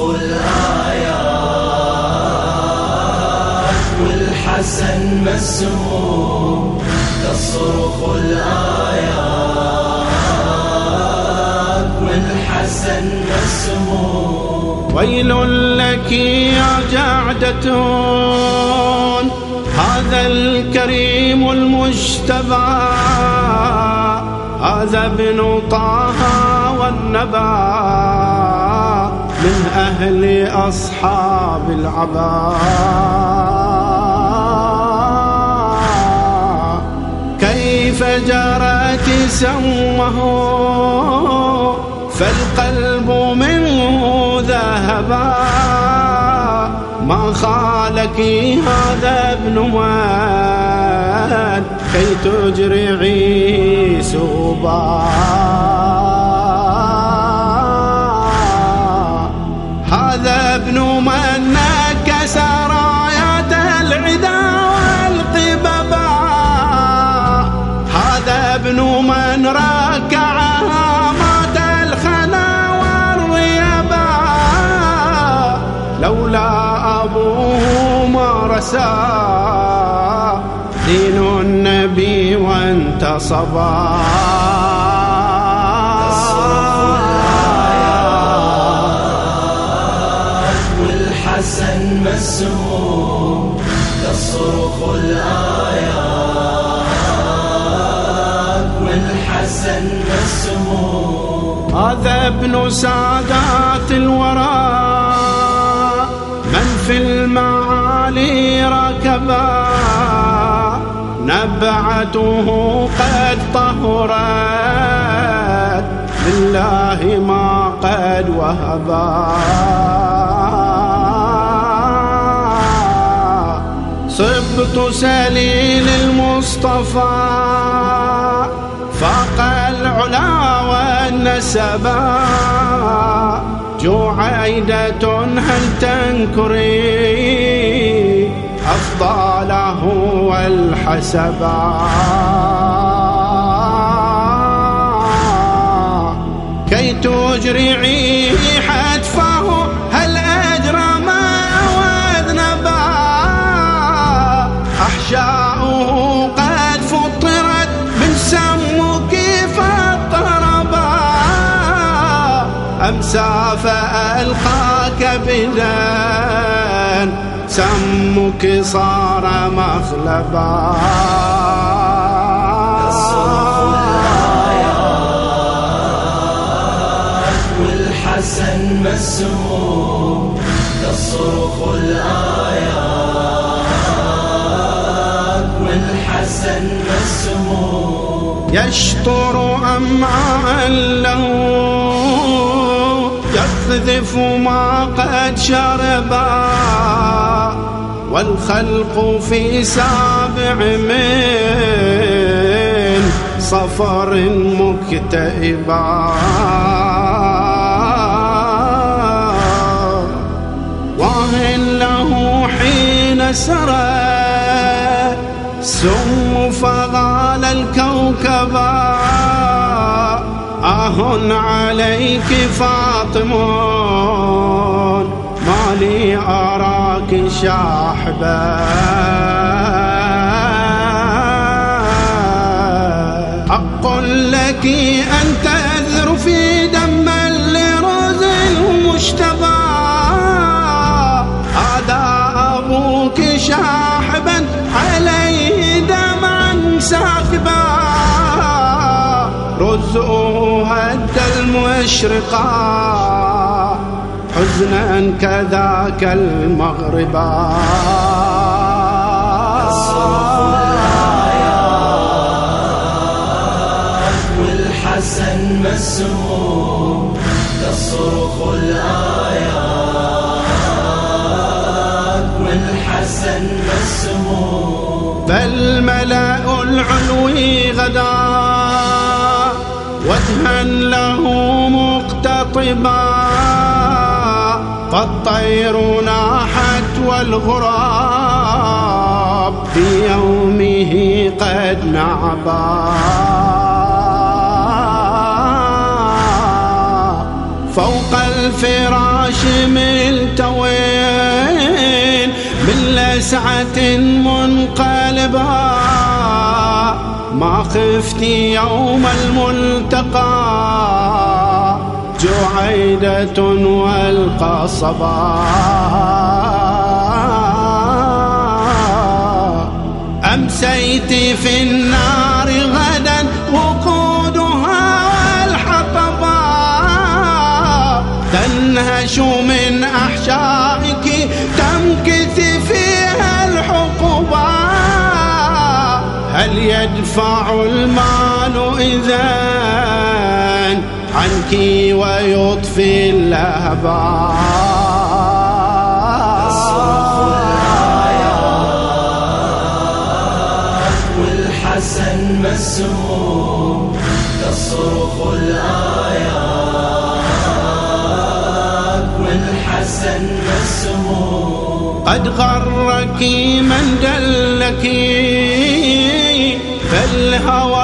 تصرخ الآيات والحسن مسموم تصرخ الآيات. والحسن مسموم. ويل لك يا جعدة هذا الكريم المجتبى. هذا ابن طه والنبى. من أهل أصحاب العبا كيف جرت سمه فالقلب منه ذهبا. ما خالك هذا ابن من كي تجرعي سوبا. لولا أبوه ما رسى دين النبي وانتصبا والحسن مسموم تصرخ الآيات. والحسن مسموم. هذا ابن سادات الورى. في المعالي ركبا نبعته قد طهرت. لله ما قد وهبا. صبت سليل المصطفى فاق العلا والنسبا. جوعيدة هل تنكري؟ أفضاله والحسبا كي تجرعي بذان سمك صار مخلبا. والحسن مسموم تصرخ الآيات. والحسن مسموم. يشطر أمعاء له يقذف ما قد شربا والخلق في سابع من صفر مكتئبا. وهن له حين سرى. سم فغال الكوكبا آه عليك فاطم ما لي أراك شاحبا حق لك أن تأذر في دم لرز المشتبى هذا أبوك شاحبا عليه دمعا ساكبا رزقه هد المشرقا حزنا كذاك المغربا والحسن مسموم تصرخ الآيات. والحسن مسموم. بل ملأ العلوي غدا. له مقتطبا؟ فالطير ناحت والغراب في يومه قد نعبا. فوق والفراش ملتوين من لسعة منقلبة ما خفتي يوم الملتقى. جعيدة والقصبا أمسيت في النار غدا وقودها والحطبا تنهش من هل يدفع المال إذا عنك ويطفي اللهبان والحسن مسموم تصرخ الآيات والحسن مسموم قد غرك من دلك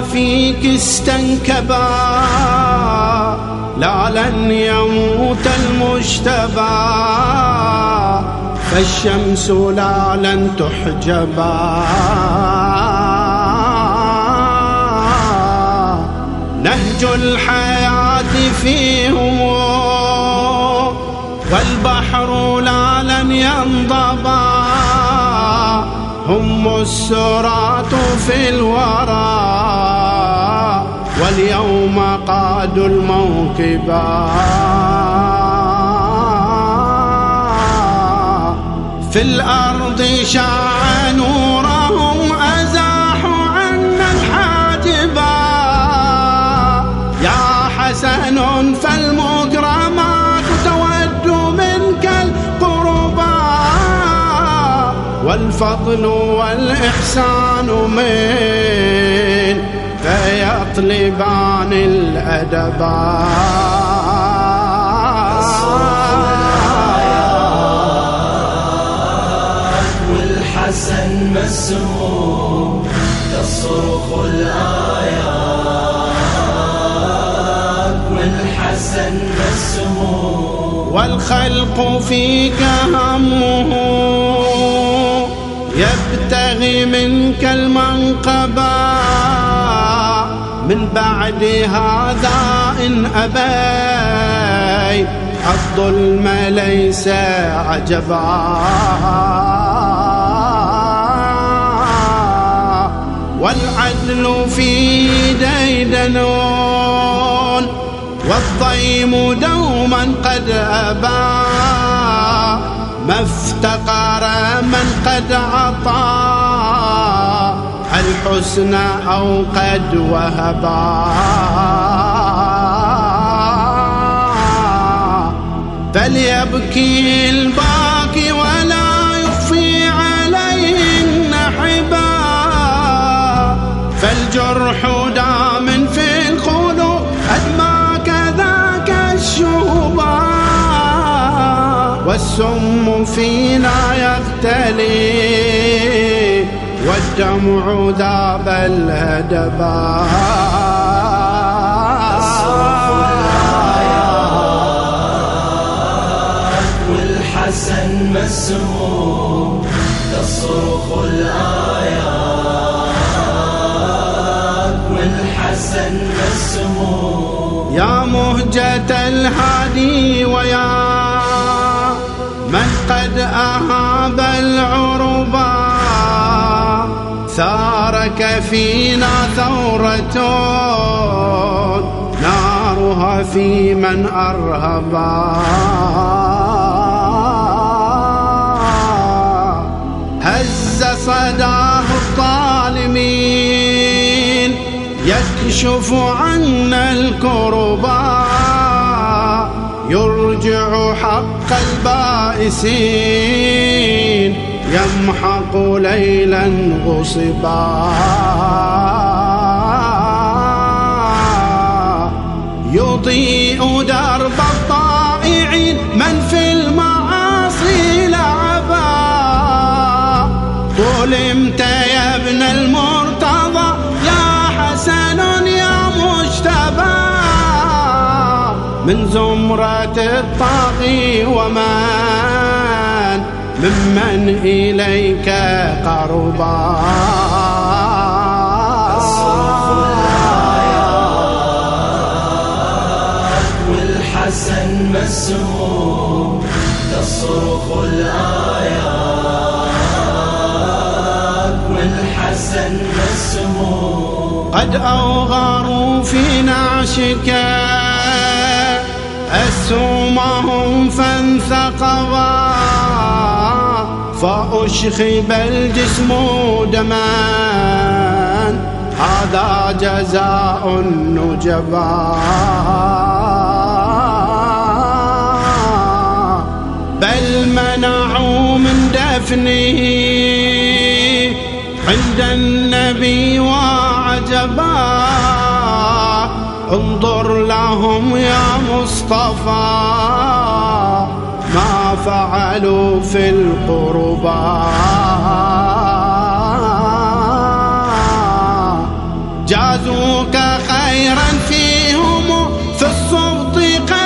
فيك استنكبا لا لن يموت المجتبى. فالشمس لا لن تحجبا. نهج الحياة فيهم والبحر لا لن ينضبا. هم السرات في الورى واليوم قادوا الموكبا في الأرض شاع نورهم والفضل والإحسان من فيطلبان الأدبا والحسن مسموم. تصرخ الآيات. والحسن مسموم. والخلق فيك همه يبتغي منك المنقبا من بعد هذا إن أبيت الظلم ليس عجبا. والعدل في ديدنون والضيم دوما قد أبى. ما افتقر من قد عطى الحسن أو قد وهبا؟ فليبكي الباكي ولا يخفي عليه النحبا. فالجرح دام والسم فينا يختلي والدمع ذاب الهدبا والحسن مسموم تصرخ الآيات. والحسن مسموم يا مهجة الهادي ويا قد أهاب العربا ثارك فينا ثورة. نارها في من أرهبا هز صداه الظالمين. يكشف عنا الكربا. يرجع حق البائسين يمحق ليلا غصبا. يضيء درب من زمرة الطاغي ومن ممن إليك قربا. والحسن مسموم تصرخ الآيات والحسن مسموم. قد أوغروا في نعشك أسومهم فانثقوا. فأشخب الجسم دما. هذا جزاء النجبا. بل منعوا من دفنه. عند النبي وعجبا. انظر لهم يا مصطفى ما فعلوا في القربى. جازوك خيرا فيهم في الصبط قد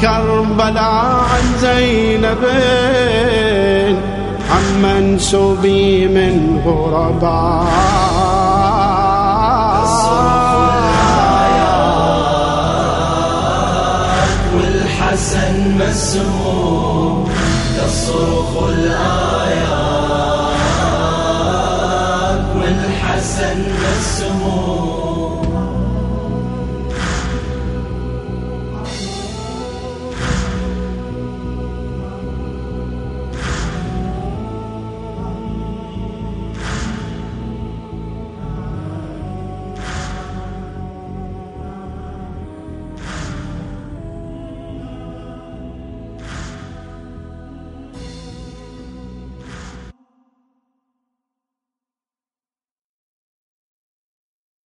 كربلاء عن زينب عن منسوبي من غرباء والحسن مسموم تصرخ